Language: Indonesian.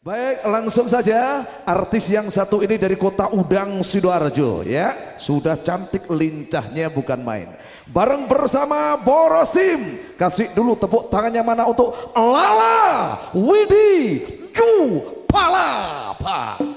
Baik, langsung saja artis yang satu ini dari kota Udang Sidoarjo ya. Sudah cantik lincahnya bukan main. Bareng bersama Boros Tim. Kasih dulu tepuk tangannya mana untuk Lala Widi Gu Palapa.